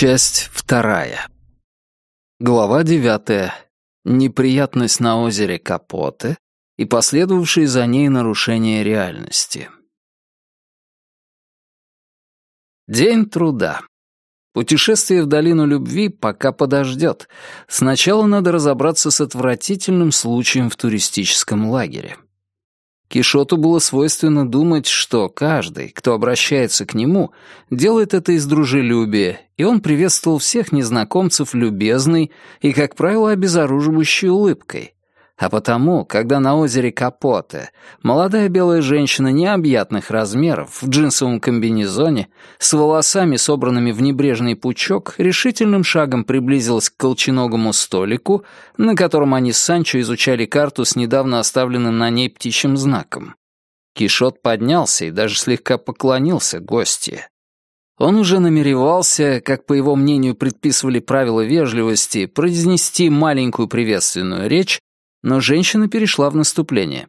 Часть вторая. Глава девятая. Неприятность на озере Капоте и последовавшие за ней нарушения реальности. День труда. Путешествие в долину любви пока подождет. Сначала надо разобраться с отвратительным случаем в туристическом лагере. Кишоту было свойственно думать, что каждый, кто обращается к нему, делает это из дружелюбия, и он приветствовал всех незнакомцев любезной и, как правило, обезоруживающей улыбкой. А потому, когда на озере Капоте молодая белая женщина необъятных размеров в джинсовом комбинезоне с волосами, собранными в небрежный пучок, решительным шагом приблизилась к колченогому столику, на котором они с Санчо изучали карту с недавно оставленным на ней птичьим знаком. Кишот поднялся и даже слегка поклонился гостье. Он уже намеревался, как по его мнению предписывали правила вежливости, произнести маленькую приветственную речь, но женщина перешла в наступление.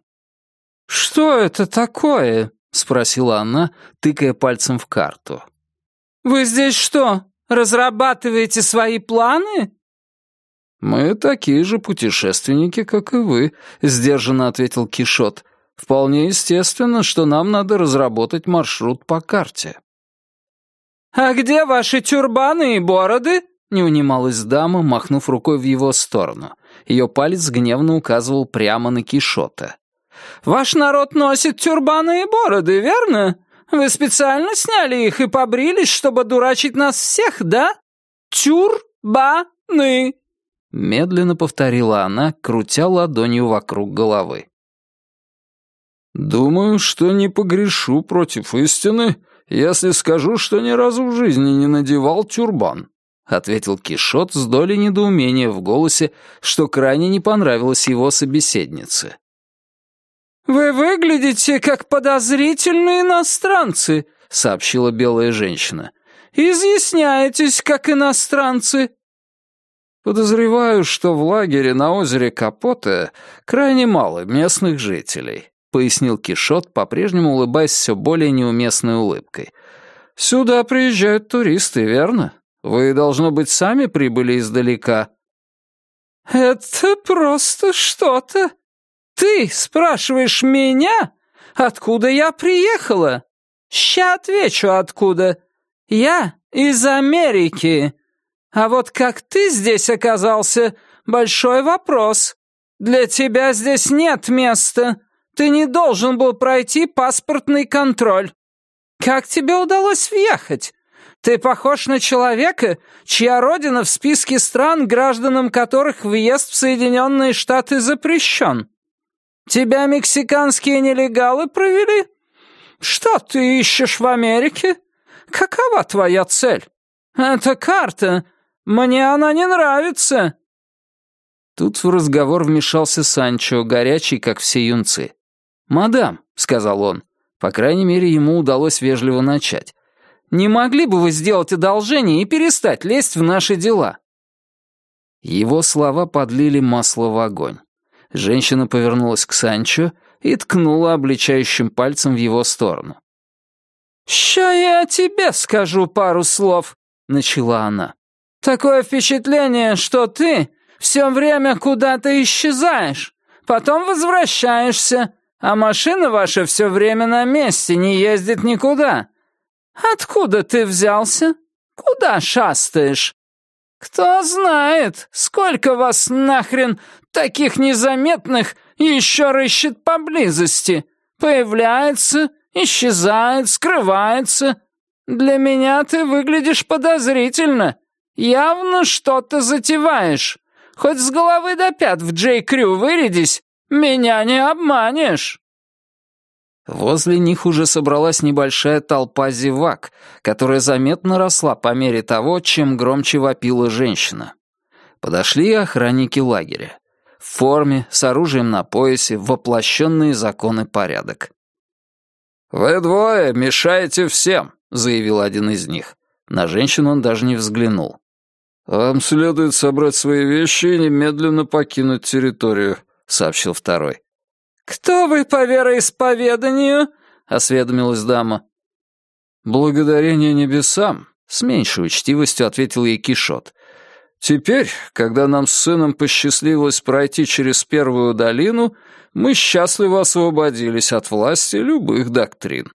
«Что это такое?» — спросила она, тыкая пальцем в карту. «Вы здесь что, разрабатываете свои планы?» «Мы такие же путешественники, как и вы», — сдержанно ответил Кишот. «Вполне естественно, что нам надо разработать маршрут по карте». «А где ваши тюрбаны и бороды?» — не унималась дама, махнув рукой в его сторону. Ее палец гневно указывал прямо на Кишота. «Ваш народ носит тюрбаны и бороды, верно? Вы специально сняли их и побрились, чтобы дурачить нас всех, да? Тюрбаны!» Медленно повторила она, крутя ладонью вокруг головы. «Думаю, что не погрешу против истины, если скажу, что ни разу в жизни не надевал тюрбан», — ответил Кишот с долей недоумения в голосе, что крайне не понравилось его собеседнице. «Вы выглядите как подозрительные иностранцы», — сообщила белая женщина. «Изъясняетесь, как иностранцы». «Подозреваю, что в лагере на озере Капоте крайне мало местных жителей», — пояснил Кишот, по-прежнему улыбаясь все более неуместной улыбкой. «Сюда приезжают туристы, верно?» Вы, должно быть, сами прибыли издалека?» «Это просто что-то. Ты спрашиваешь меня, откуда я приехала? Ща отвечу, откуда. Я из Америки. А вот как ты здесь оказался, большой вопрос. Для тебя здесь нет места. Ты не должен был пройти паспортный контроль. Как тебе удалось въехать? Ты похож на человека, чья родина в списке стран, гражданам которых въезд в Соединенные Штаты запрещен. Тебя мексиканские нелегалы провели? Что ты ищешь в Америке? Какова твоя цель? Это карта. Мне она не нравится. Тут в разговор вмешался Санчо, горячий, как все юнцы. «Мадам», — сказал он, — по крайней мере, ему удалось вежливо начать. Не могли бы вы сделать одолжение и перестать лезть в наши дела?» Его слова подлили масло в огонь. Женщина повернулась к Санчо и ткнула обличающим пальцем в его сторону. «Ща я тебе скажу пару слов», — начала она. «Такое впечатление, что ты все время куда-то исчезаешь, потом возвращаешься, а машина ваша все время на месте, не ездит никуда. «Откуда ты взялся? Куда шастаешь? Кто знает, сколько вас нахрен таких незаметных еще рыщет поблизости. Появляется, исчезает, скрывается. Для меня ты выглядишь подозрительно. Явно что-то затеваешь. Хоть с головы до пят в Джей Крю вырядись, меня не обманешь». Возле них уже собралась небольшая толпа зевак, которая заметно росла по мере того, чем громче вопила женщина. Подошли охранники лагеря. В форме, с оружием на поясе, воплощенные законы порядок. «Вы двое мешаете всем», — заявил один из них. На женщину он даже не взглянул. «Вам следует собрать свои вещи и немедленно покинуть территорию», — сообщил второй. «Кто вы по вероисповеданию?» — осведомилась дама. «Благодарение небесам», — С меньшей учтивостью ответил ей Кишот. «Теперь, когда нам с сыном посчастливилось пройти через первую долину, мы счастливо освободились от власти любых доктрин».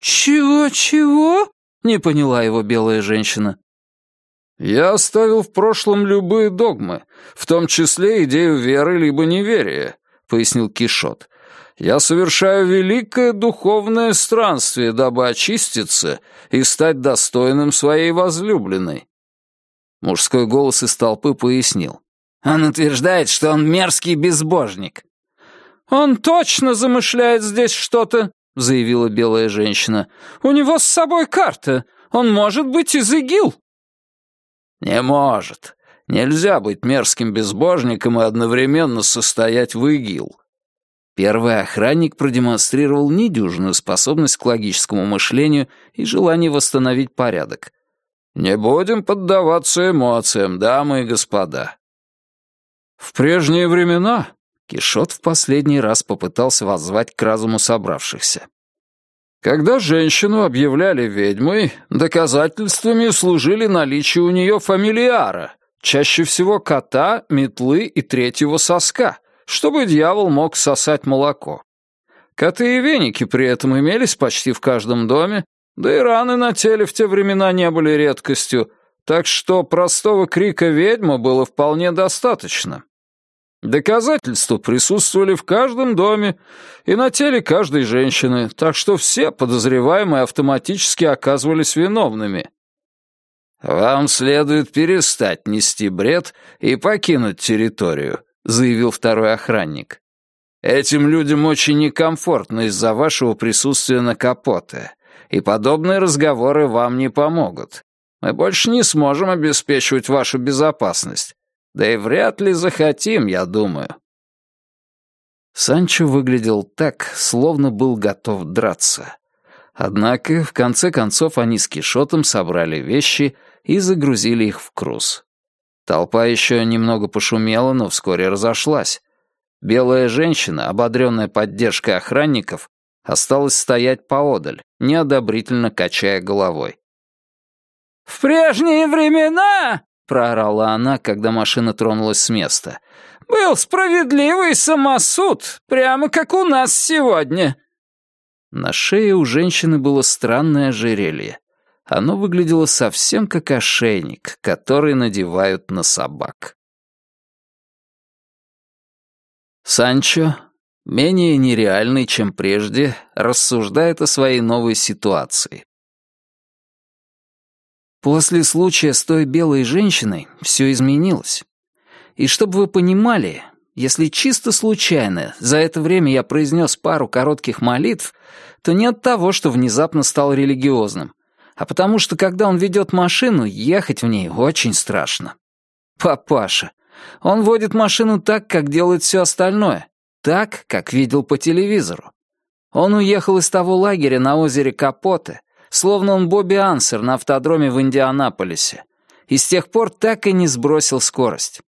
«Чего-чего?» — не поняла его белая женщина. «Я оставил в прошлом любые догмы, в том числе идею веры либо неверия», — пояснил Кишот. «Я совершаю великое духовное странствие, дабы очиститься и стать достойным своей возлюбленной». Мужской голос из толпы пояснил. «Он утверждает, что он мерзкий безбожник». «Он точно замышляет здесь что-то», — заявила белая женщина. «У него с собой карта. Он может быть из ИГИЛ». «Не может. Нельзя быть мерзким безбожником и одновременно состоять в ИГИЛ». Первый охранник продемонстрировал недюжинную способность к логическому мышлению и желание восстановить порядок. «Не будем поддаваться эмоциям, дамы и господа». В прежние времена Кишот в последний раз попытался воззвать к разуму собравшихся. Когда женщину объявляли ведьмой, доказательствами служили наличие у нее фамилиара, чаще всего кота, метлы и третьего соска, чтобы дьявол мог сосать молоко. Коты и веники при этом имелись почти в каждом доме, да и раны на теле в те времена не были редкостью, так что простого крика «ведьма» было вполне достаточно. Доказательства присутствовали в каждом доме и на теле каждой женщины, так что все подозреваемые автоматически оказывались виновными. «Вам следует перестать нести бред и покинуть территорию», — заявил второй охранник. «Этим людям очень некомфортно из-за вашего присутствия на капоте, и подобные разговоры вам не помогут. Мы больше не сможем обеспечивать вашу безопасность. Да и вряд ли захотим, я думаю». Санчо выглядел так, словно был готов драться. Однако, в конце концов, они с Кишотом собрали вещи и загрузили их в круз. Толпа еще немного пошумела, но вскоре разошлась. Белая женщина, ободренная поддержкой охранников, осталась стоять поодаль, неодобрительно качая головой. «В прежние времена проорала она, когда машина тронулась с места. «Был справедливый самосуд, прямо как у нас сегодня». На шее у женщины было странное ожерелье. Оно выглядело совсем как ошейник, который надевают на собак. Санчо, менее нереальный, чем прежде, рассуждает о своей новой ситуации. После случая с той белой женщиной все изменилось. И чтобы вы понимали, если чисто случайно за это время я произнес пару коротких молитв, то не от того, что внезапно стал религиозным, а потому что, когда он ведет машину, ехать в ней очень страшно. Папаша. Он водит машину так, как делает все остальное. Так, как видел по телевизору. Он уехал из того лагеря на озере Капоте, словно он Бобби Ансер на автодроме в Индианаполисе, и с тех пор так и не сбросил скорость.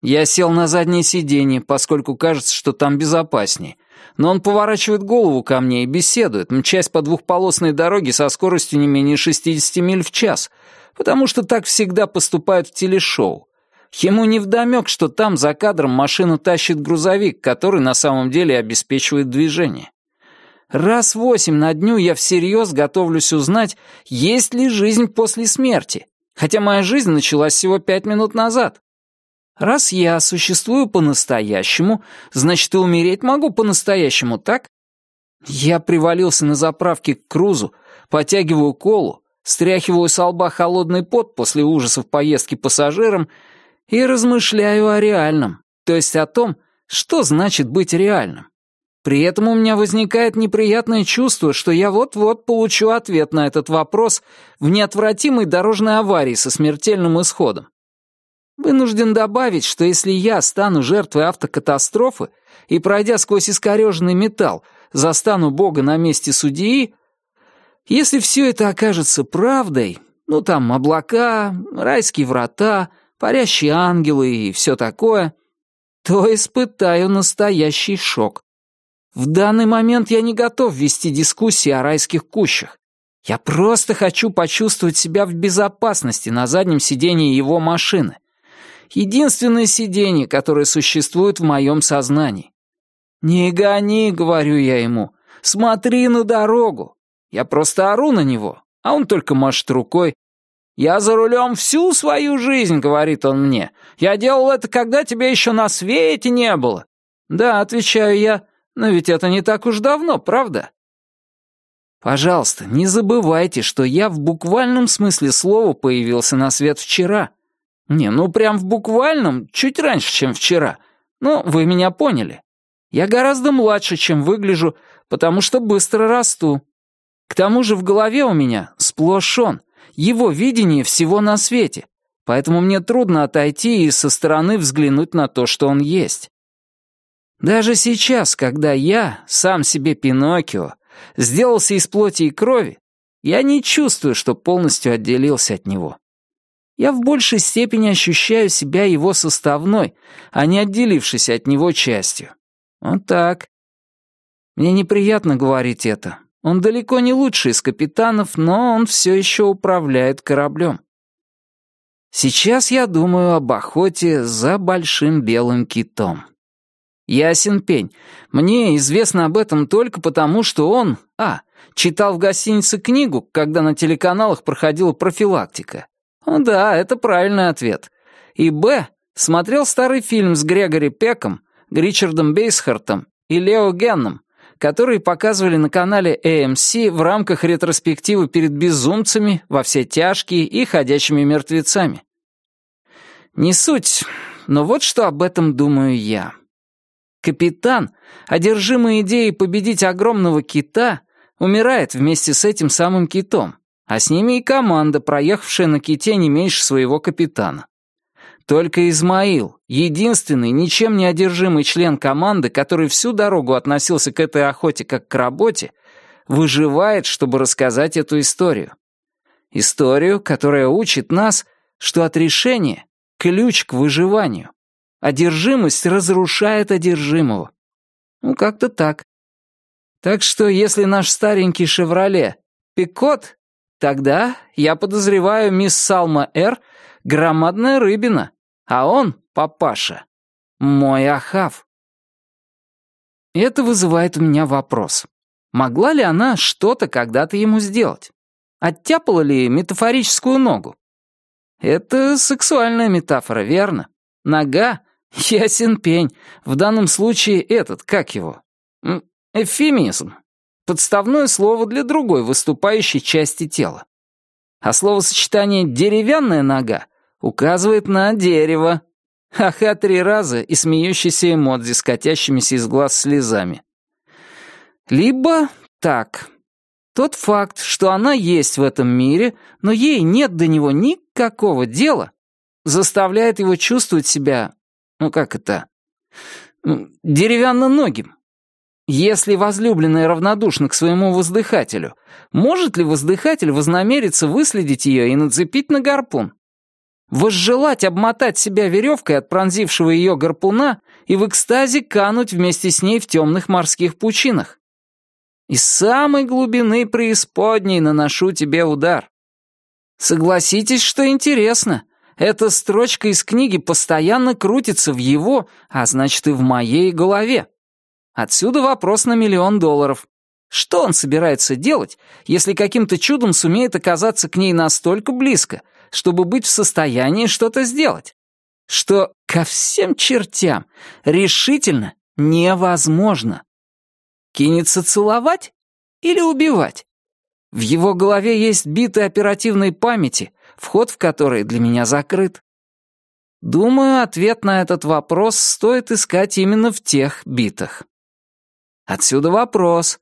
Я сел на заднее сиденье, поскольку кажется, что там безопаснее, но он поворачивает голову ко мне и беседует, мчась по двухполосной дороге со скоростью не менее 60 миль в час, потому что так всегда поступают в телешоу. Ему невдомек, что там за кадром машину тащит грузовик, который на самом деле обеспечивает движение. Раз восемь на дню я всерьез готовлюсь узнать, есть ли жизнь после смерти, хотя моя жизнь началась всего пять минут назад. Раз я существую по-настоящему, значит, и умереть могу по-настоящему, так? Я привалился на заправке к крузу, потягиваю колу, стряхиваю с лба холодный пот после ужасов поездки пассажирам и размышляю о реальном, то есть о том, что значит быть реальным. При этом у меня возникает неприятное чувство, что я вот-вот получу ответ на этот вопрос в неотвратимой дорожной аварии со смертельным исходом. Вынужден добавить, что если я стану жертвой автокатастрофы и, пройдя сквозь искореженный металл, застану Бога на месте судьи, если все это окажется правдой, ну там облака, райские врата, парящие ангелы и все такое, то испытаю настоящий шок. В данный момент я не готов вести дискуссии о райских кущах. Я просто хочу почувствовать себя в безопасности на заднем сидении его машины. Единственное сиденье, которое существует в моем сознании. «Не гони», — говорю я ему, — «смотри на дорогу». Я просто ору на него, а он только машет рукой. «Я за рулем всю свою жизнь», — говорит он мне. «Я делал это, когда тебя еще на свете не было». «Да», — отвечаю я, — «но ведь это не так уж давно, правда?» Пожалуйста, не забывайте, что я в буквальном смысле слова появился на свет вчера. Не, ну прям в буквальном, чуть раньше, чем вчера. Ну, вы меня поняли. Я гораздо младше, чем выгляжу, потому что быстро расту. К тому же в голове у меня сплошь он, его видение всего на свете, поэтому мне трудно отойти и со стороны взглянуть на то, что он есть. Даже сейчас, когда я, сам себе Пиноккио, сделался из плоти и крови, я не чувствую, что полностью отделился от него. Я в большей степени ощущаю себя его составной, а не отделившись от него частью. Вот так. Мне неприятно говорить это. Он далеко не лучший из капитанов, но он все еще управляет кораблем. Сейчас я думаю об охоте за большим белым китом. Ясен пень. Мне известно об этом только потому, что он, а, читал в гостинице книгу, когда на телеканалах проходила профилактика. Да, это правильный ответ. И б, смотрел старый фильм с Грегори Пеком, Ричардом Бейсхартом и Лео Генном, которые показывали на канале AMC в рамках ретроспективы перед безумцами, во все тяжкие и ходячими мертвецами. Не суть, но вот что об этом думаю я. Капитан, одержимый идеей победить огромного кита, умирает вместе с этим самым китом, а с ними и команда, проехавшая на ките не меньше своего капитана. Только Измаил, единственный, ничем не одержимый член команды, который всю дорогу относился к этой охоте как к работе, выживает, чтобы рассказать эту историю. Историю, которая учит нас, что отрешение — ключ к выживанию. Одержимость разрушает одержимого. Ну, как-то так. Так что, если наш старенький «Шевроле» — пикот, тогда, я подозреваю, мисс Салма Р. — громадная рыбина, а он, папаша, мой Ахав. Это вызывает у меня вопрос. Могла ли она что-то когда-то ему сделать? Оттяпала ли метафорическую ногу? Это сексуальная метафора, верно? Нога Ясен пень. В данном случае этот, как его? Эвфемизм. Подставное слово для другой выступающей части тела. А словосочетание «деревянная нога» указывает на дерево. Ха-ха три раза и смеющийся эмодзи с катящимися из глаз слезами. Либо так. Тот факт, что она есть в этом мире, но ей нет до него никакого дела, заставляет его чувствовать себя ну как это? Деревянно-ногим. Если возлюбленная равнодушна к своему воздыхателю, может ли воздыхатель вознамериться выследить ее и нацепить на гарпун? Возжелать обмотать себя веревкой от пронзившего ее гарпуна и в экстазе кануть вместе с ней в темных морских пучинах? Из самой глубины преисподней наношу тебе удар. Согласитесь, что интересно. Эта строчка из книги постоянно крутится в его, а значит и в моей голове. Отсюда вопрос на миллион долларов. Что он собирается делать, если каким-то чудом сумеет оказаться к ней настолько близко, чтобы быть в состоянии что-то сделать? Что ко всем чертям решительно невозможно. Кинется целовать или убивать? В его голове есть биты оперативной памяти, вход в который для меня закрыт. Думаю, ответ на этот вопрос стоит искать именно в тех битах. Отсюда вопрос.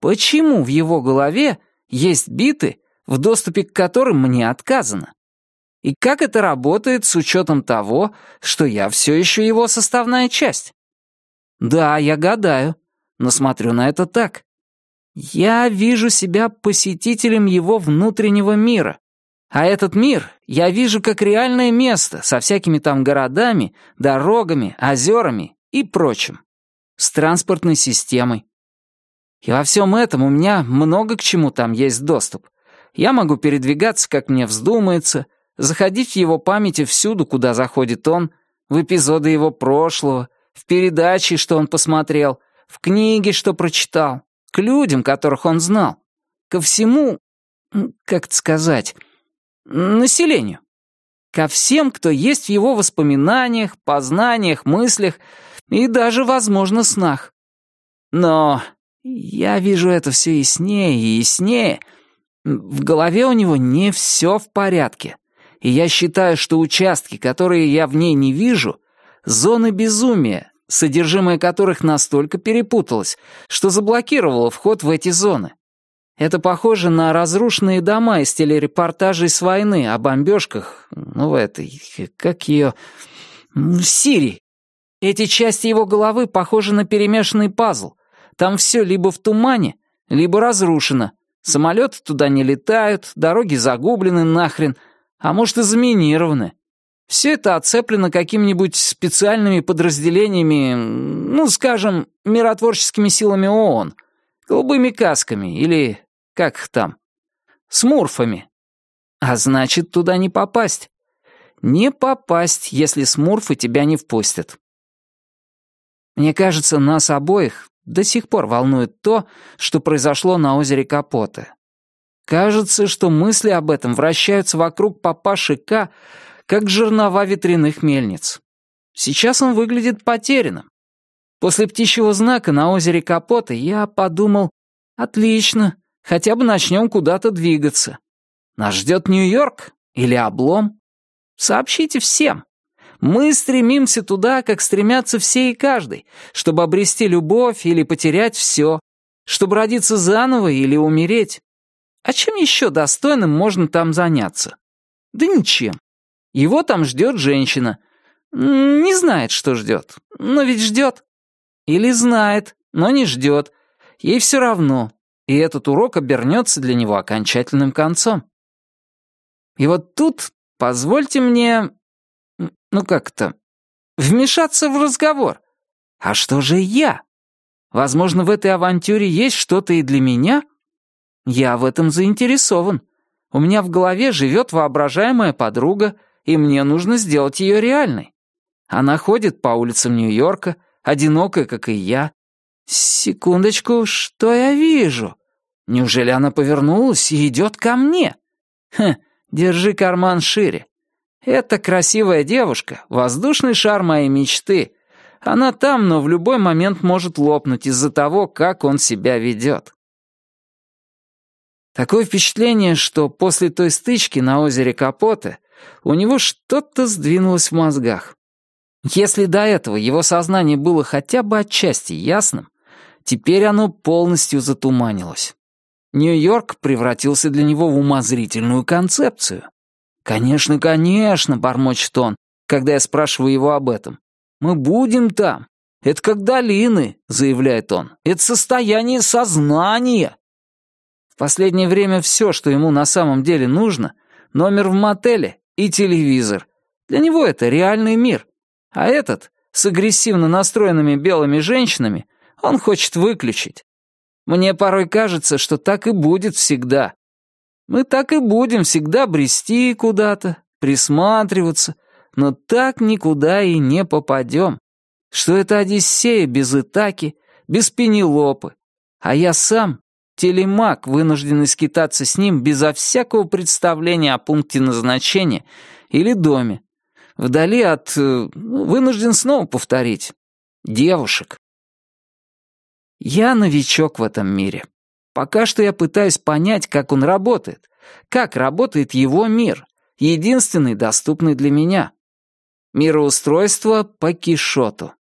Почему в его голове есть биты, в доступе к которым мне отказано? И как это работает с учетом того, что я все еще его составная часть? Да, я гадаю, но смотрю на это так. Я вижу себя посетителем его внутреннего мира, а этот мир я вижу как реальное место со всякими там городами, дорогами, озерами и прочим. С транспортной системой. И во всем этом у меня много к чему там есть доступ. Я могу передвигаться, как мне вздумается, заходить в его памяти всюду, куда заходит он, в эпизоды его прошлого, в передачи, что он посмотрел, в книги, что прочитал, к людям, которых он знал, ко всему, как это сказать, населению, ко всем, кто есть в его воспоминаниях, познаниях, мыслях и даже, возможно, снах. Но я вижу это все яснее и яснее. В голове у него не все в порядке. И я считаю, что участки, которые я в ней не вижу, зоны безумия, содержимое которых настолько перепуталось, что заблокировало вход в эти зоны. Это похоже на разрушенные дома из телерепортажей с войны о бомбежках, ну, в этой, как ее, в Сирии. Эти части его головы похожи на перемешанный пазл. Там все либо в тумане, либо разрушено. Самолеты туда не летают, дороги загублены нахрен, а может и заминированы. Все это оцеплено какими-нибудь специальными подразделениями, ну, скажем, миротворческими силами ООН, голубыми касками или как их там, смурфами. А значит, туда не попасть. Не попасть, если смурфы тебя не впустят. Мне кажется, нас обоих до сих пор волнует то, что произошло на озере Капоте. Кажется, что мысли об этом вращаются вокруг папаши К, как жернова ветряных мельниц. Сейчас он выглядит потерянным. После птичьего знака на озере Капота я подумал, отлично, хотя бы начнем куда-то двигаться. Нас ждет Нью-Йорк или облом? Сообщите всем. Мы стремимся туда, как стремятся все и каждый, чтобы обрести любовь или потерять все, чтобы родиться заново или умереть. А чем еще достойным можно там заняться? Да ничем. Его там ждет женщина. Не знает, что ждет, но ведь ждет. Или знает, но не ждет. Ей все равно, и этот урок обернется для него окончательным концом. И вот тут позвольте мне, ну как-то, вмешаться в разговор. А что же я? Возможно, в этой авантюре есть что-то и для меня? Я в этом заинтересован. У меня в голове живет воображаемая подруга, и мне нужно сделать ее реальной. Она ходит по улицам Нью-Йорка, одинокая, как и я, «Секундочку, что я вижу? Неужели она повернулась и идет ко мне? Хм, держи карман шире. Это красивая девушка, воздушный шар моей мечты. Она там, но в любой момент может лопнуть из-за того, как он себя ведет». Такое впечатление, что после той стычки на озере Капоте у него что-то сдвинулось в мозгах. Если до этого его сознание было хотя бы отчасти ясным, Теперь оно полностью затуманилось. Нью-Йорк превратился для него в умозрительную концепцию. «Конечно, конечно», — бормочет он, когда я спрашиваю его об этом. «Мы будем там. Это как долины», — заявляет он. «Это состояние сознания». В последнее время все, что ему на самом деле нужно, номер в мотеле и телевизор. Для него это реальный мир. А этот, с агрессивно настроенными белыми женщинами, он хочет выключить. Мне порой кажется, что так и будет всегда. Мы так и будем всегда брести куда-то, присматриваться, но так никуда и не попадем. Что это Одиссея без Итаки, без Пенелопы. А я сам, телемак, вынужденный скитаться с ним безо всякого представления о пункте назначения или доме. Вдали от... Э, вынужден снова повторить. Девушек. Я новичок в этом мире. Пока что я пытаюсь понять, как он работает, как работает его мир, единственный доступный для меня. Мироустройство по Кишоту.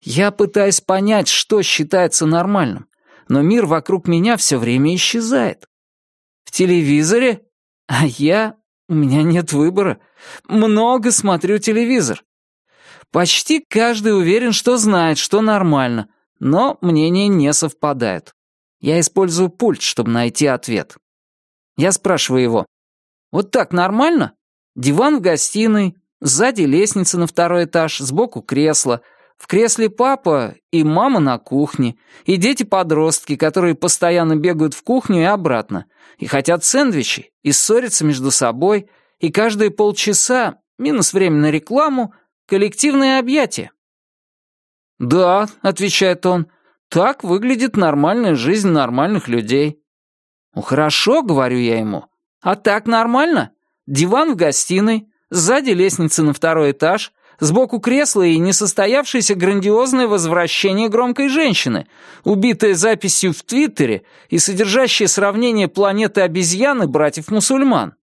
Я пытаюсь понять, что считается нормальным, но мир вокруг меня все время исчезает. В телевизоре? А я... У меня нет выбора. Много смотрю телевизор. Почти каждый уверен, что знает, что нормально, но мнения не совпадают. Я использую пульт, чтобы найти ответ. Я спрашиваю его, «Вот так нормально? Диван в гостиной, сзади лестница на второй этаж, сбоку кресло, В кресле папа и мама на кухне, и дети-подростки, которые постоянно бегают в кухню и обратно, и хотят сэндвичи, и ссорятся между собой, и каждые полчаса, минус время на рекламу, коллективное объятие. «Да», — отвечает он, — «так выглядит нормальная жизнь нормальных людей». «Ну хорошо», — говорю я ему, — «а так нормально? Диван в гостиной, сзади лестница на второй этаж, Сбоку кресла и несостоявшееся грандиозное возвращение громкой женщины, убитая записью в Твиттере и содержащее сравнение планеты обезьян братьев-мусульман.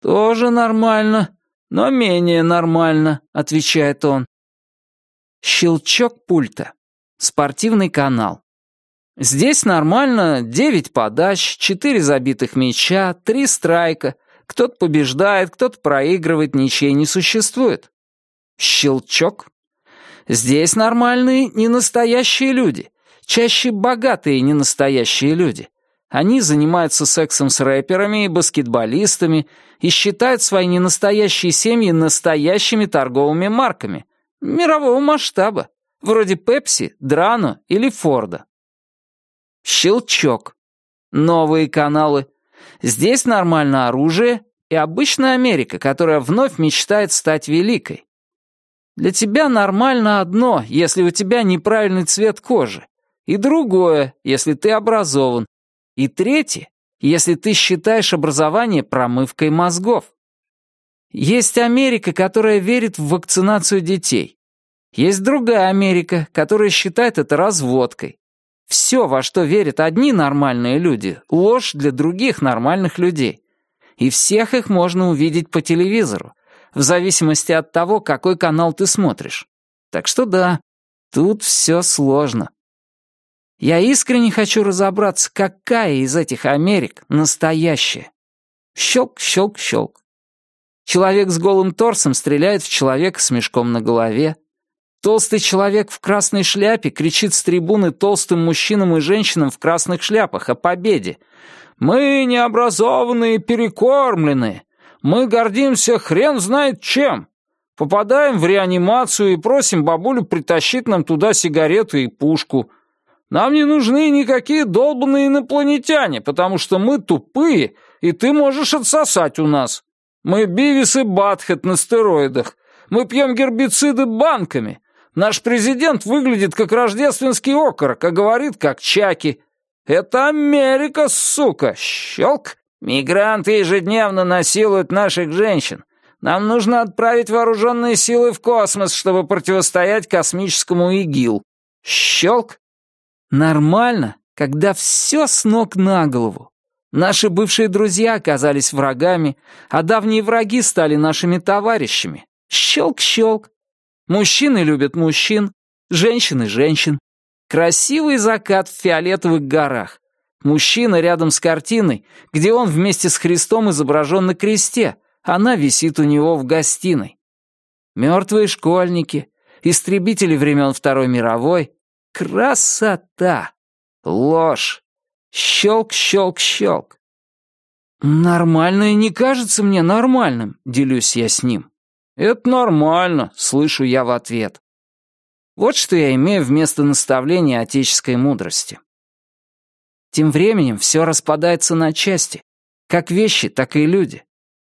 «Тоже нормально, но менее нормально», — отвечает он. Щелчок пульта. Спортивный канал. Здесь нормально девять подач, четыре забитых мяча, три страйка — кто-то побеждает, кто-то проигрывает, ничей не существует. Щелчок. Здесь нормальные, не настоящие люди. Чаще богатые ненастоящие люди. Они занимаются сексом с рэперами и баскетболистами и считают свои ненастоящие семьи настоящими торговыми марками мирового масштаба, вроде Пепси, Драно или Форда. Щелчок. Новые каналы. Здесь нормально оружие и обычная Америка, которая вновь мечтает стать великой. Для тебя нормально одно, если у тебя неправильный цвет кожи, и другое, если ты образован, и третье, если ты считаешь образование промывкой мозгов. Есть Америка, которая верит в вакцинацию детей. Есть другая Америка, которая считает это разводкой. Все, во что верят одни нормальные люди, ложь для других нормальных людей. И всех их можно увидеть по телевизору, в зависимости от того, какой канал ты смотришь. Так что да, тут все сложно. Я искренне хочу разобраться, какая из этих Америк настоящая. Щелк, щелк, щелк. Человек с голым торсом стреляет в человека с мешком на голове. Толстый человек в красной шляпе кричит с трибуны толстым мужчинам и женщинам в красных шляпах о победе. «Мы необразованные перекормленные. Мы гордимся хрен знает чем. Попадаем в реанимацию и просим бабулю притащить нам туда сигареты и пушку. Нам не нужны никакие долбанные инопланетяне, потому что мы тупые, и ты можешь отсосать у нас. Мы Бивис и Батхет на стероидах. Мы пьем гербициды банками. Наш президент выглядит как рождественский окорок, а говорит как Чаки. Это Америка, сука! Щелк! Мигранты ежедневно насилуют наших женщин. Нам нужно отправить вооруженные силы в космос, чтобы противостоять космическому ИГИЛ. Щелк! Нормально, когда все с ног на голову. Наши бывшие друзья оказались врагами, а давние враги стали нашими товарищами. Щелк-щелк. Мужчины любят мужчин, женщины — женщин. Красивый закат в фиолетовых горах. Мужчина рядом с картиной, где он вместе с Христом изображен на кресте, она висит у него в гостиной. Мертвые школьники, истребители времен Второй мировой. Красота! Ложь! Щелк-щелк-щелк. «Нормальное не кажется мне нормальным», — делюсь я с ним. «Это нормально», — слышу я в ответ. Вот что я имею вместо наставления отеческой мудрости. Тем временем все распадается на части, как вещи, так и люди.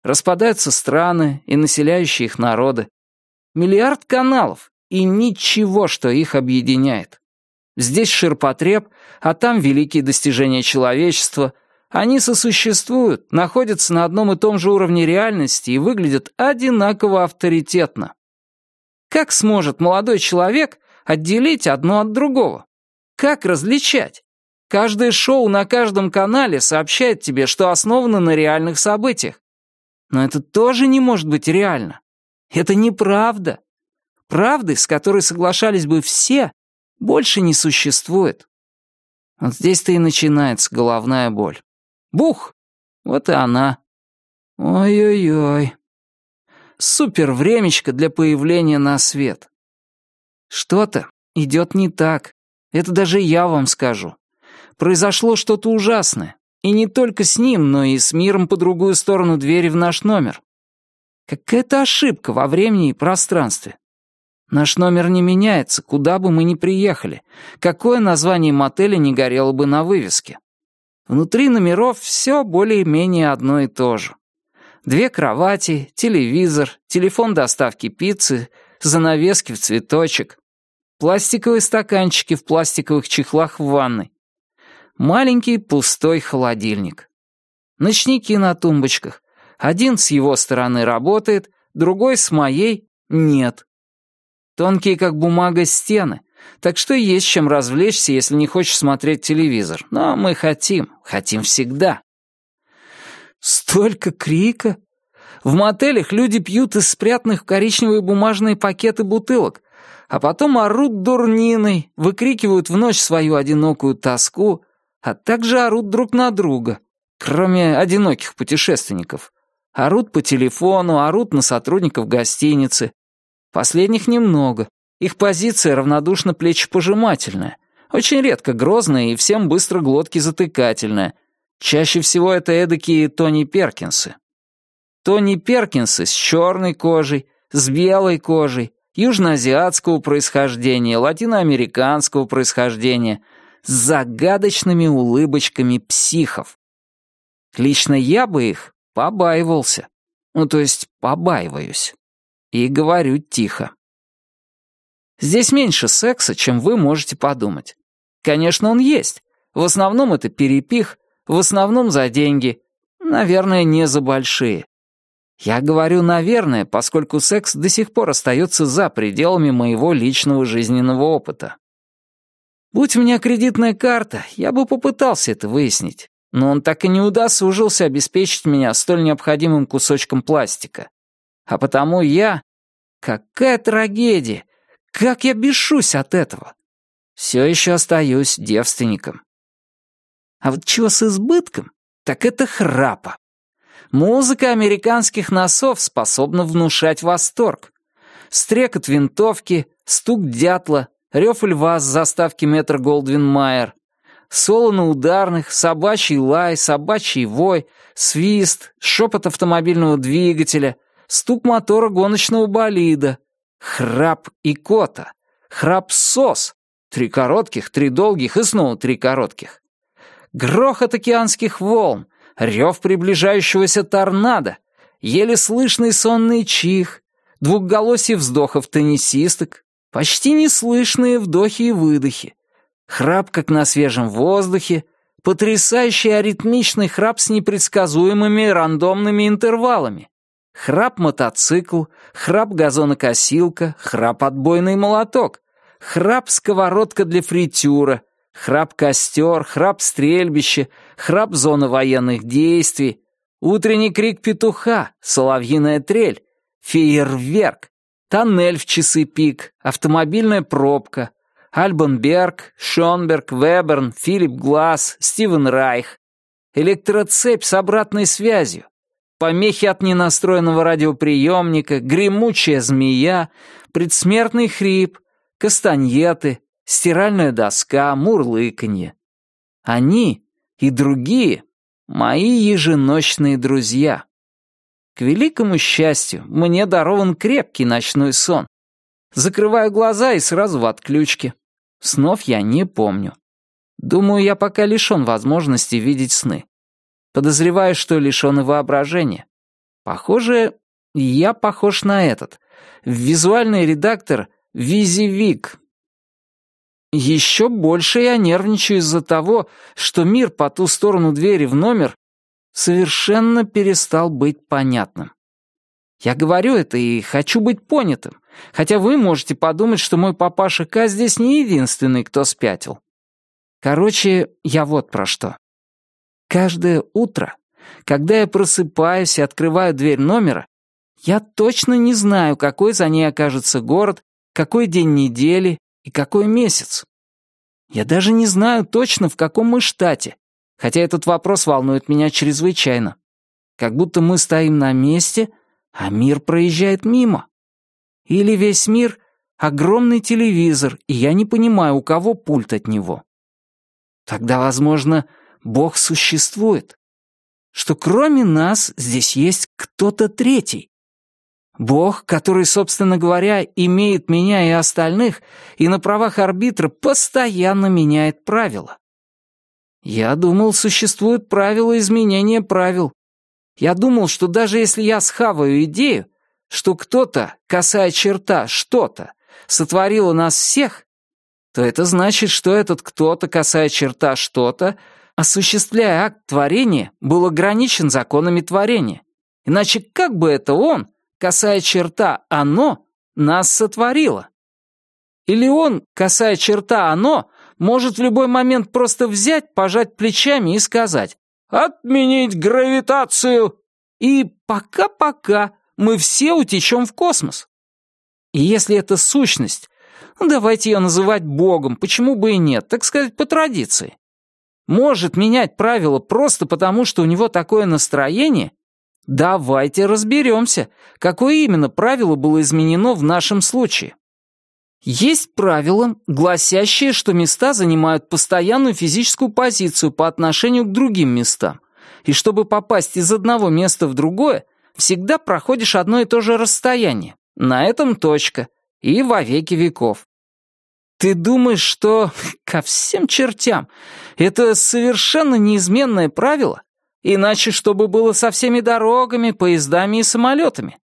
Распадаются страны и населяющие их народы. Миллиард каналов и ничего, что их объединяет. Здесь ширпотреб, а там великие достижения человечества — они сосуществуют, находятся на одном и том же уровне реальности и выглядят одинаково авторитетно. Как сможет молодой человек отделить одно от другого? Как различать? Каждое шоу на каждом канале сообщает тебе, что основано на реальных событиях. Но это тоже не может быть реально. Это неправда. Правды, с которой соглашались бы все, больше не существует. Вот здесь-то и начинается головная боль. Бух! Вот и она. Ой-ой-ой. Супер времечко для появления на свет. Что-то идет не так. Это даже я вам скажу. Произошло что-то ужасное. И не только с ним, но и с миром по другую сторону двери в наш номер. Какая-то ошибка во времени и пространстве. Наш номер не меняется, куда бы мы ни приехали, какое название мотеля не горело бы на вывеске. Внутри номеров все более-менее одно и то же. Две кровати, телевизор, телефон доставки пиццы, занавески в цветочек, пластиковые стаканчики в пластиковых чехлах в ванной, маленький пустой холодильник. Ночники на тумбочках. Один с его стороны работает, другой с моей — нет. Тонкие, как бумага, стены, так что есть чем развлечься, если не хочешь смотреть телевизор. Но мы хотим, хотим всегда. Столько крика. В мотелях люди пьют из спрятанных в коричневые бумажные пакеты бутылок, а потом орут дурниной, выкрикивают в ночь свою одинокую тоску, а также орут друг на друга, кроме одиноких путешественников. Орут по телефону, орут на сотрудников гостиницы. Последних немного. Их позиция равнодушно плечепожимательная. Очень редко грозная и всем быстро глотки затыкательная. Чаще всего это эдакие Тони Перкинсы. Тони Перкинсы с черной кожей, с белой кожей, южноазиатского происхождения, латиноамериканского происхождения, с загадочными улыбочками психов. Лично я бы их побаивался. Ну, то есть побаиваюсь. И говорю тихо. Здесь меньше секса, чем вы можете подумать. Конечно, он есть. В основном это перепих, в основном за деньги. Наверное, не за большие. Я говорю «наверное», поскольку секс до сих пор остается за пределами моего личного жизненного опыта. Будь у меня кредитная карта, я бы попытался это выяснить, но он так и не удосужился обеспечить меня столь необходимым кусочком пластика. А потому я... Какая трагедия! Как я бешусь от этого! Все еще остаюсь девственником. А вот чего с избытком, так это храпа. Музыка американских носов способна внушать восторг. Стрекот винтовки, стук дятла, рев льва с заставки метр Голдвин Майер, соло на ударных, собачий лай, собачий вой, свист, шепот автомобильного двигателя, стук мотора гоночного болида, Храп и кота. Храп-сос. Три коротких, три долгих и снова три коротких. Грохот океанских волн, рев приближающегося торнадо, еле слышный сонный чих, двухголосие вздохов теннисисток, почти неслышные вдохи и выдохи, храп, как на свежем воздухе, потрясающий аритмичный храп с непредсказуемыми рандомными интервалами, Храп-мотоцикл, храп-газонокосилка, храп-отбойный молоток, храп-сковородка для фритюра, храп-костер, храп-стрельбище, храп-зона военных действий, утренний крик петуха, соловьиная трель, фейерверк, тоннель в часы пик, автомобильная пробка, Альбенберг, Шонберг, Веберн, Филипп Глаз, Стивен Райх, электроцепь с обратной связью, помехи от ненастроенного радиоприемника, гремучая змея, предсмертный хрип, кастаньеты, стиральная доска, мурлыканье. Они и другие — мои еженочные друзья. К великому счастью, мне дарован крепкий ночной сон. Закрываю глаза и сразу в отключке. Снов я не помню. Думаю, я пока лишён возможности видеть сны. Подозреваю, что лишён воображения. Похоже, я похож на этот. Визуальный редактор Визивик. Еще больше я нервничаю из-за того, что мир по ту сторону двери в номер совершенно перестал быть понятным. Я говорю это и хочу быть понятым, хотя вы можете подумать, что мой папаша К здесь не единственный, кто спятил. Короче, я вот про что. Каждое утро, когда я просыпаюсь и открываю дверь номера, я точно не знаю, какой за ней окажется город, какой день недели и какой месяц. Я даже не знаю точно, в каком мы штате, хотя этот вопрос волнует меня чрезвычайно. Как будто мы стоим на месте, а мир проезжает мимо. Или весь мир — огромный телевизор, и я не понимаю, у кого пульт от него. Тогда, возможно, Бог существует. Что кроме нас здесь есть кто-то третий. Бог, который, собственно говоря, имеет меня и остальных, и на правах арбитра постоянно меняет правила. Я думал, существуют правила изменения правил. Я думал, что даже если я схаваю идею, что кто-то, касая черта, что-то, сотворило нас всех, то это значит, что этот кто-то, касая черта, что-то, осуществляя акт творения, был ограничен законами творения. Иначе как бы это он, касая черта «оно», нас сотворило? Или он, касая черта «оно», может в любой момент просто взять, пожать плечами и сказать «отменить гравитацию» и «пока-пока, мы все утечем в космос». И если эта сущность, ну, давайте ее называть Богом, почему бы и нет, так сказать, по традиции, может менять правила просто потому, что у него такое настроение, давайте разберемся, какое именно правило было изменено в нашем случае. Есть правило, гласящее, что места занимают постоянную физическую позицию по отношению к другим местам, и чтобы попасть из одного места в другое, всегда проходишь одно и то же расстояние. На этом точка. И во веки веков. Ты думаешь, что ко всем чертям это совершенно неизменное правило? Иначе чтобы было со всеми дорогами, поездами и самолетами?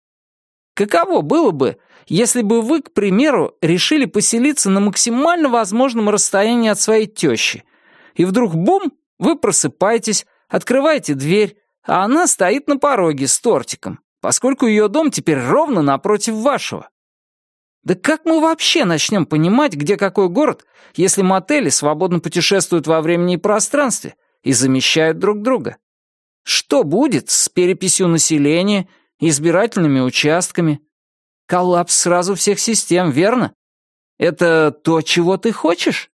Каково было бы, если бы вы, к примеру, решили поселиться на максимально возможном расстоянии от своей тещи, и вдруг бум, вы просыпаетесь, открываете дверь, а она стоит на пороге с тортиком, поскольку ее дом теперь ровно напротив вашего. Да как мы вообще начнем понимать, где какой город, если мотели свободно путешествуют во времени и пространстве и замещают друг друга? Что будет с переписью населения, избирательными участками? Коллапс сразу всех систем, верно? Это то, чего ты хочешь?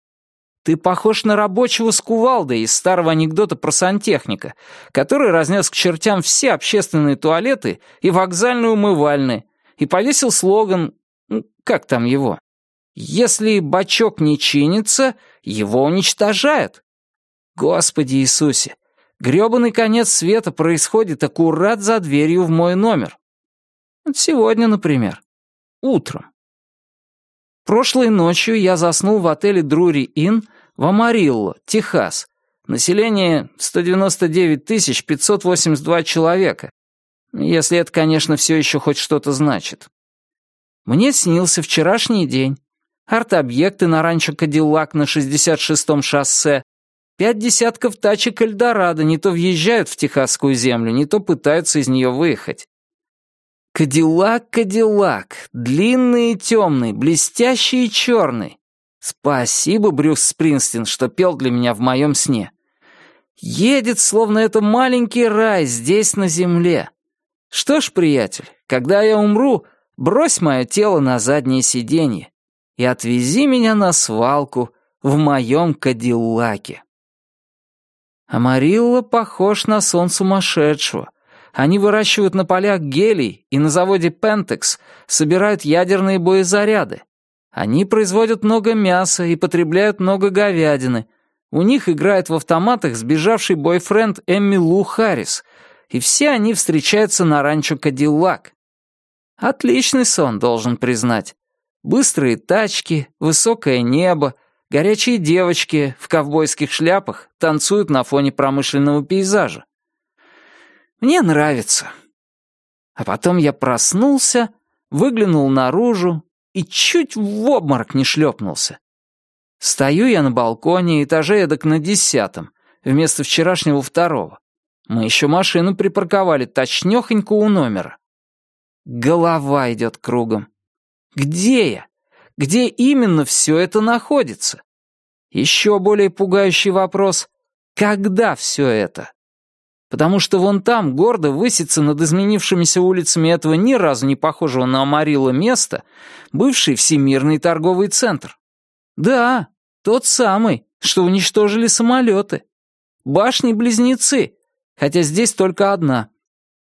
Ты похож на рабочего с кувалдой из старого анекдота про сантехника, который разнес к чертям все общественные туалеты и вокзальные умывальные, и повесил слоган, как там его? «Если бачок не чинится, его уничтожают». Господи Иисусе, грёбаный конец света происходит аккурат за дверью в мой номер. Сегодня, например. Утром. Прошлой ночью я заснул в отеле Друри Inn в Амарилло, Техас. Население 199 582 человека. Если это, конечно, все еще хоть что-то значит. Мне снился вчерашний день. Арт-объекты на ранчо Кадиллак на 66-м шоссе. Пять десятков тачек Эльдорадо не то въезжают в техасскую землю, не то пытаются из нее выехать. Кадиллак, Кадиллак, длинный и темный, блестящий и черный. Спасибо, Брюс Спринстин, что пел для меня в моем сне. Едет, словно это маленький рай здесь, на земле. Что ж, приятель, когда я умру, брось мое тело на заднее сиденье и отвези меня на свалку в моем Кадиллаке. Амарилла похож на сон сумасшедшего. Они выращивают на полях гелий и на заводе Пентекс собирают ядерные боезаряды. Они производят много мяса и потребляют много говядины. У них играет в автоматах сбежавший бойфренд Эмми Лу Харрис, и все они встречаются на ранчо Кадиллак. Отличный сон, должен признать. Быстрые тачки, высокое небо, горячие девочки в ковбойских шляпах танцуют на фоне промышленного пейзажа. Мне нравится. А потом я проснулся, выглянул наружу и чуть в обморок не шлепнулся. Стою я на балконе, этаже эдак на десятом, вместо вчерашнего второго. Мы еще машину припарковали точнёхонько у номера. Голова идет кругом. Где я? Где именно все это находится? Еще более пугающий вопрос — когда все это? потому что вон там гордо высится над изменившимися улицами этого ни разу не похожего на Амарилла места бывший Всемирный торговый центр. Да, тот самый, что уничтожили самолеты. Башни-близнецы, хотя здесь только одна.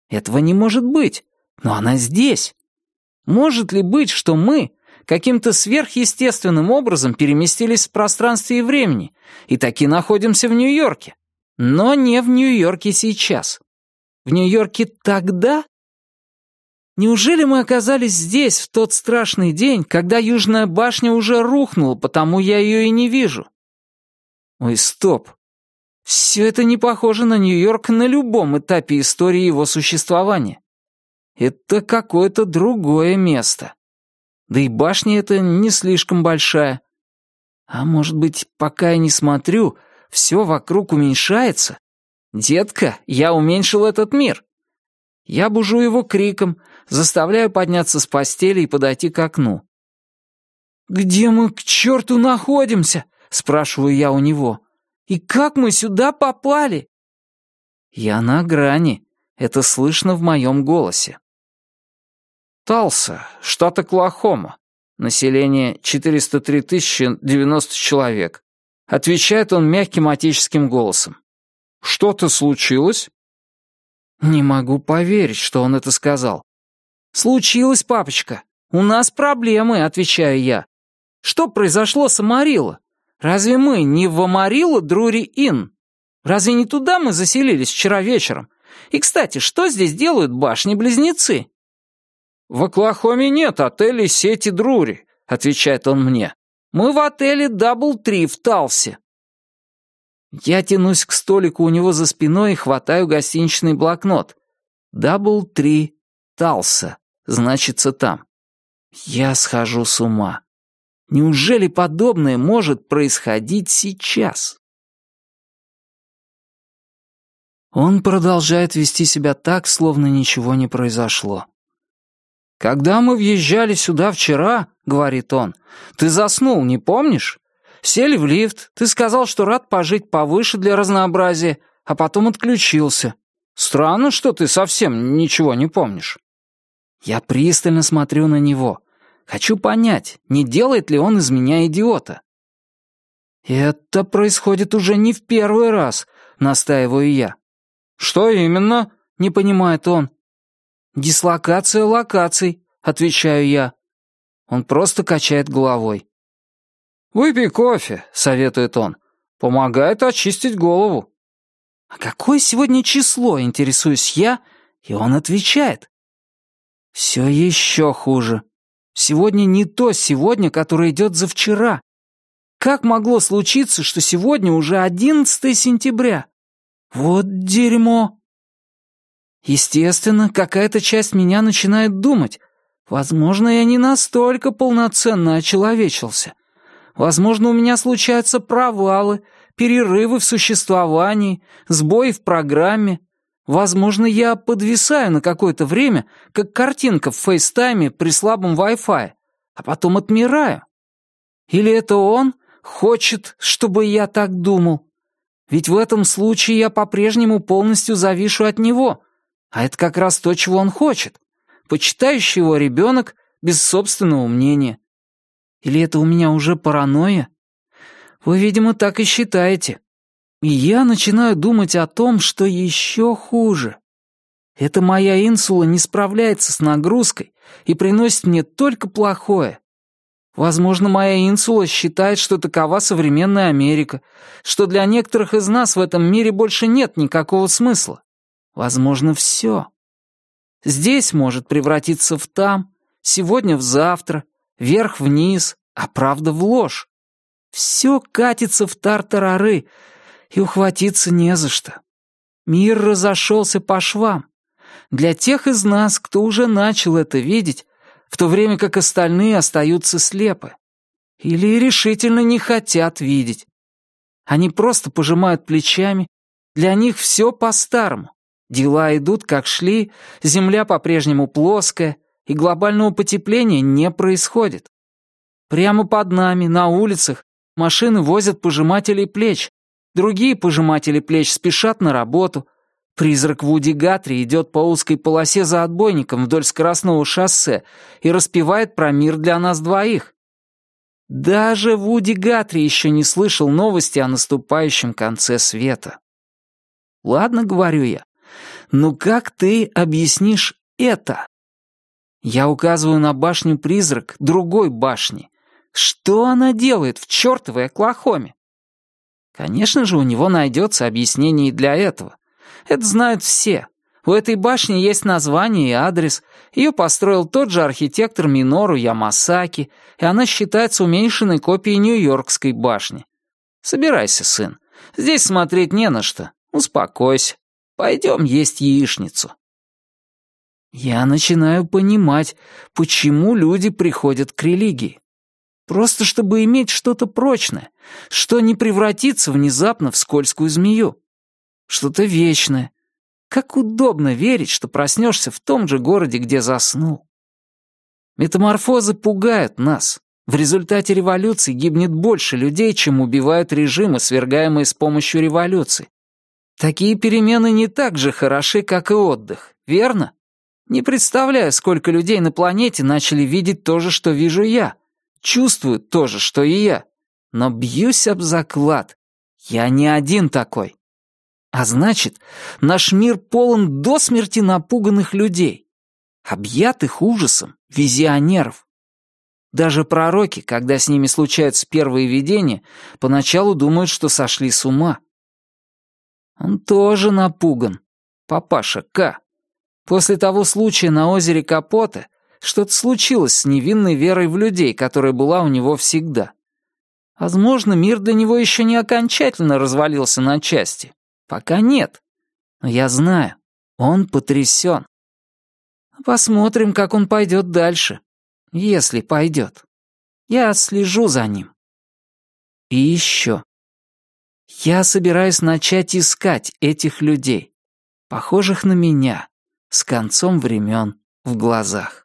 Этого не может быть, но она здесь. Может ли быть, что мы каким-то сверхъестественным образом переместились в пространстве и времени и таки находимся в Нью-Йорке? Но не в Нью-Йорке сейчас. В Нью-Йорке тогда Неужели мы оказались здесь в тот страшный день, когда Южная башня уже рухнула, потому я ее и не вижу? Ой, стоп. Все это не похоже на Нью-Йорк на любом этапе истории его существования. Это какое-то другое место. Да и башня эта не слишком большая. А может быть, пока я не смотрю, все вокруг уменьшается? Детка, я уменьшил этот мир. Я бужу его криком, заставляю подняться с постели и подойти к окну. «Где мы к черту находимся?» — спрашиваю я у него. «И как мы сюда попали?» Я на грани. Это слышно в моем голосе. Талса, штат Оклахома. Население 403 090 человек. Отвечает он мягким отеческим голосом. «Что-то случилось?» Не могу поверить, что он это сказал. «Случилось, папочка. У нас проблемы», — отвечаю я. «Что произошло с Амарило? Разве мы не в Амарило Drury Inn? Разве не туда мы заселились вчера вечером? И, кстати, что здесь делают башни-близнецы?» «В Оклахоме нет отелей сети Drury», — отвечает он мне. «Мы в отеле DoubleTree в Талсе». Я тянусь к столику у него за спиной и хватаю гостиничный блокнот. «Дабл Три Талса» значится там. Я схожу с ума. Неужели подобное может происходить сейчас? Он продолжает вести себя так, словно ничего не произошло. «Когда мы въезжали сюда вчера, — говорит он, — ты заснул, не помнишь? Сели в лифт, ты сказал, что рад пожить повыше для разнообразия, а потом отключился. Странно, что ты совсем ничего не помнишь». Я пристально смотрю на него. Хочу понять, не делает ли он из меня идиота. «Это происходит уже не в первый раз», — настаиваю я. «Что именно?» — не понимает он. «Дислокация локаций», — отвечаю я. Он просто качает головой. «Выпей кофе», — советует он. «Помогает очистить голову». «А какое сегодня число?» — интересуюсь я, и он отвечает. «Все еще хуже. Сегодня не то сегодня, которое идет за вчера. Как могло случиться, что сегодня уже 11 сентября? Вот дерьмо!» Естественно, какая-то часть меня начинает думать. Возможно, я не настолько полноценно очеловечился. Возможно, у меня случаются провалы, перерывы в существовании, сбои в программе. Возможно, я подвисаю на какое-то время, как картинка в FaceTime при слабом Wi-Fi, а потом отмираю. Или это он хочет, чтобы я так думал? Ведь в этом случае я по-прежнему полностью завишу от него, а это как раз то, чего он хочет. Почитающий его ребенок без собственного мнения. Или это у меня уже паранойя? Вы, видимо, так и считаете. И я начинаю думать о том, что еще хуже. Эта моя инсула не справляется с нагрузкой и приносит мне только плохое. Возможно, моя инсула считает, что такова современная Америка, что для некоторых из нас в этом мире больше нет никакого смысла. Возможно, все. Здесь может превратиться в там, сегодня в завтра, вверх-вниз, а правда в ложь. Все катится в тартарары, и ухватиться не за что. Мир разошелся по швам. Для тех из нас, кто уже начал это видеть, в то время как остальные остаются слепы. Или решительно не хотят видеть. Они просто пожимают плечами, для них все по-старому. Дела идут, как шли, земля по-прежнему плоская, и глобального потепления не происходит. Прямо под нами, на улицах, машины возят пожимателей плеч, другие пожиматели плеч спешат на работу. Призрак Вуди Гатри идет по узкой полосе за отбойником вдоль скоростного шоссе и распевает про мир для нас двоих. Даже Вуди Гатри еще не слышал новости о наступающем конце света. Ладно, говорю я, ну как ты объяснишь это? Я указываю на башню-призрак другой башни. Что она делает в чертовой Оклахоме? Конечно же, у него найдется объяснение и для этого. Это знают все. У этой башни есть название и адрес. Ее построил тот же архитектор Минору Ямасаки, и она считается уменьшенной копией Нью-Йоркской башни. Собирайся, сын. Здесь смотреть не на что. Успокойся. Пойдем есть яичницу. Я начинаю понимать, почему люди приходят к религии. Просто чтобы иметь что-то прочное, что не превратится внезапно в скользкую змею. Что-то вечное, как удобно верить, что проснешься в том же городе, где заснул. Метаморфозы пугают нас. В результате революции гибнет больше людей, чем убивают режимы, свергаемые с помощью революции. Такие перемены не так же хороши, как и отдых, верно? Не представляю, сколько людей на планете начали видеть то же, что вижу я, чувствуют то же, что и я. Но бьюсь об заклад. Я не один такой. А значит, наш мир полон до смерти напуганных людей, объятых ужасом визионеров. Даже пророки, когда с ними случаются первые видения, поначалу думают, что сошли с ума. Он тоже напуган, папаша К. После того случая на озере Капоте что-то случилось с невинной верой в людей, которая была у него всегда. Возможно, мир для него еще не окончательно развалился на части. Пока нет. Но я знаю, он потрясен. Посмотрим, как он пойдет дальше. Если пойдет. Я слежу за ним. И еще. Я собираюсь начать искать этих людей, похожих на меня, с концом времен в глазах.